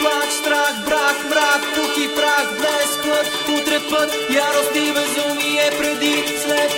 плач, страх, брак, мрак, пух и прах, днес път, утре път, ярост и безумие преди, след